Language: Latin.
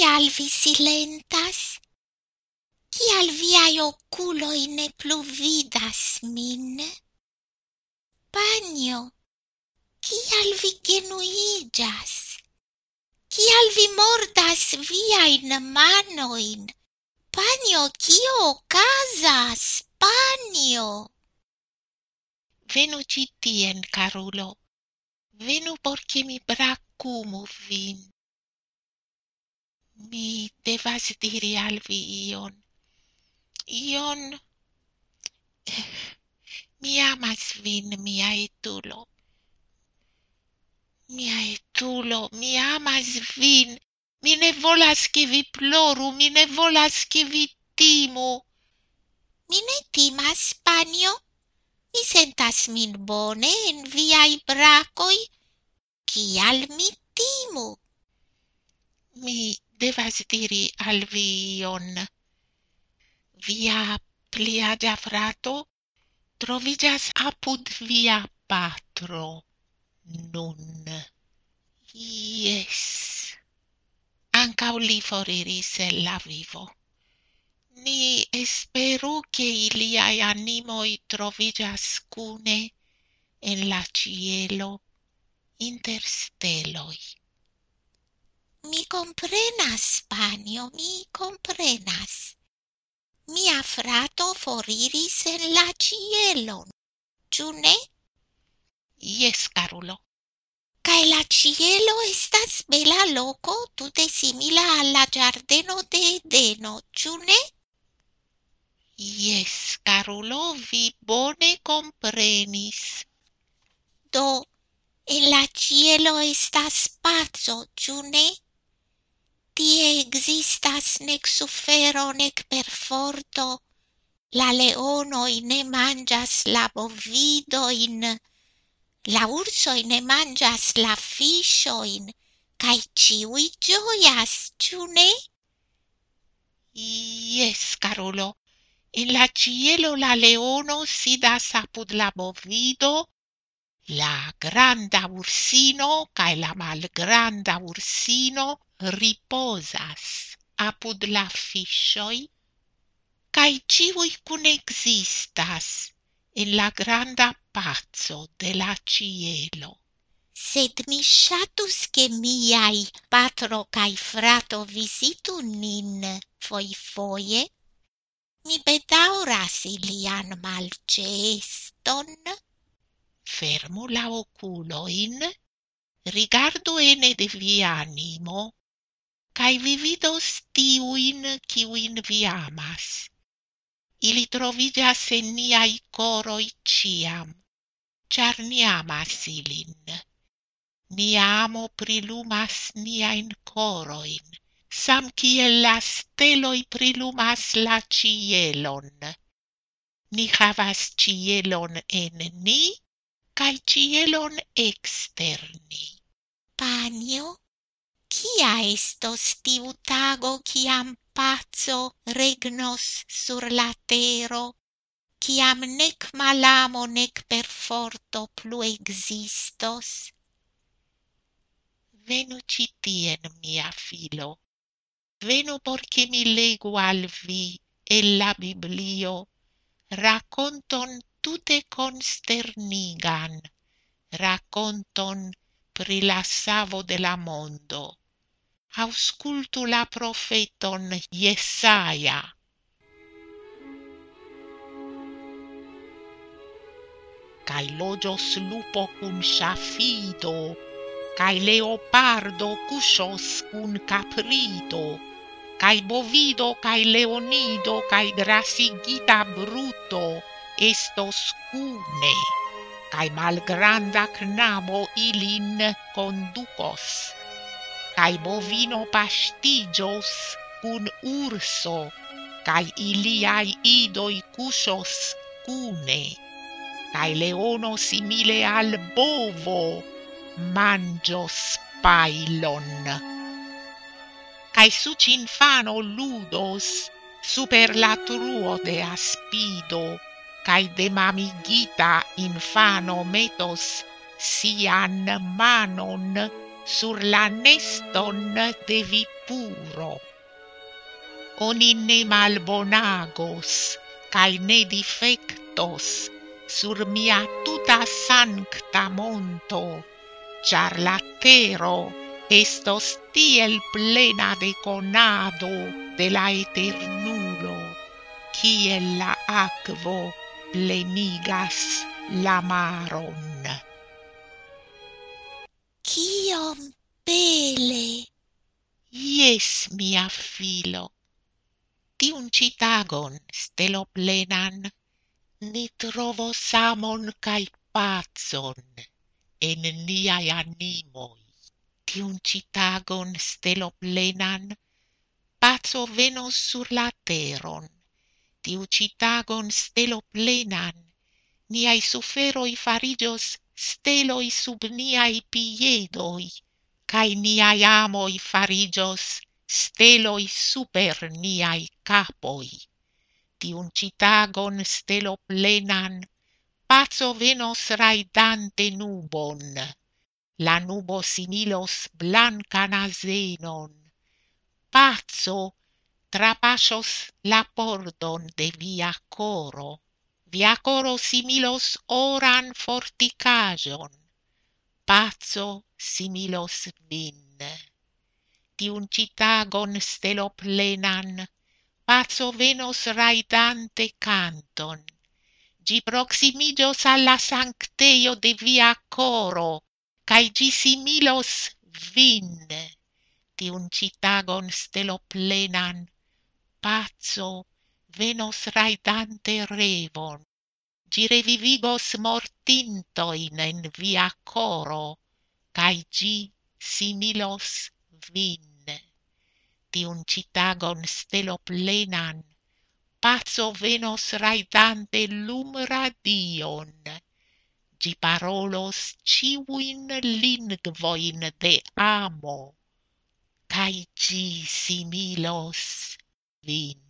Kial vi silentas? Kial viai oculoi ne plu vidas min? Panio, kial vi genuigas? Kial vi mordas viain manoin? Panio, kio ocasas? Panio! Venu citien, carulo. Venu porci mi bracumu vin mi devas diri al vi ion. Ion... Mi amas vin, mia etulo. Mia etulo, mi amas vin. Mi ne volas che vi ploru, mi ne volas che vi timu. Mi ne timas, panio. Mi sentas min bone en viai bracoi. Cial mi timu? Mi devas diri al vi ion. Via pliagia frato trovigas apud via patro nun. Yes. Ancau li foriris el la vivo. Ni esperu che iliai animoi trovigas cune en la cielo inter steloi. Mi comprenas, panio, mi comprenas. Mia frato foriris en la cielon, Ciu ne? Yes, carulo. Cae la cielo estas bela loco tute simila alla giardeno de Edeno, ciu ne? Yes, carulo, vi bone comprenis. Do, en la cielo estas pazzo, ciu ne? tie existas nec sufero nec perforto, la leonoi ne mangias la bovidoin, la ursoi ne mangias la fishoin, cae ciui gioias, ciu ne? Yes, carulo, in la cielo la leono sidas apud la bovido, la granda ursino cae la malgranda ursino riposas apud la fiŝoj kaj cun existas in la granda pazzo de la cielo. Sed mi shatus che miai patro cae frato visitu nin foi foie, Mi bedauras ilian malceston. Fermu la oculoin, rigardu ene de via animo cae vi vidos tiuin ciuin vi amas. Ili trovigas en niai coroi ciam, char ni amas ilin. Ni amo prilumas niain coroin, sam ciel la steloi prilumas la cielon. Ni havas cielon en ni, cae cielon externi. Panio, Cia estos tiu tago ciam pazzo regnos sur la tero, ciam nec malamo nec perforto plu existos? Venu citien, mia filo, venu porce mi legu al vi e la Biblio racconton tute consternigan, racconton pri la savo de la mondo auscultu la profeton Jesaja. Cai logios lupo cun shafido, cai leopardo cusos cun caprido, cai bovido, cai leonido, cai grasigita bruto, estos cune, cai malgranda knabo ilin conducos cae bovino pastigios cun urso, cae iliai idoi cusos cune, cae leono simile al bovo mangios pailon. Cae suc infano ludos super la truo de aspido, cae de mamigita infano metos sian manon sur la neston de vi puro. Oni ne malbonagos, cae ne defectos, sur mia tuta sancta monto, char la tero estos tiel plena de conado de la eternulo, kiel la aquo plenigas la maron tiom bele. Yes, mia filo. Tiun ci tagon, stelo plenan, ni trovo samon cae pazon en niai animoi. Tiun ci tagon, stelo plenan, pazzo venos sur la teron. Tiu ci tagon, stelo plenan, niai suferoi farigios steloi sub niai piedoi, cae niai amoi farigios steloi super niai capoi. Tiun citagon stelo plenan, pazzo venos raidante nubon, la nubo similos blancan asenon. Pazzo trapascios la pordon de via coro via coro similos oran forticajon, pazzo similos vin. Tiun citagon stelo plenan, pazzo venos raidante canton, gi proximigios alla sancteio de via coro, cae gi similos vin. Tiun citagon stelo plenan, pazzo venos raidante revon, gi revivigos mortintoin en via coro, cae gi similos vin. Tiun citagon stelo plenan, pazzo venos raidante lum radion, gi parolos ciuin lingvoin de amo, cae gi similos vin.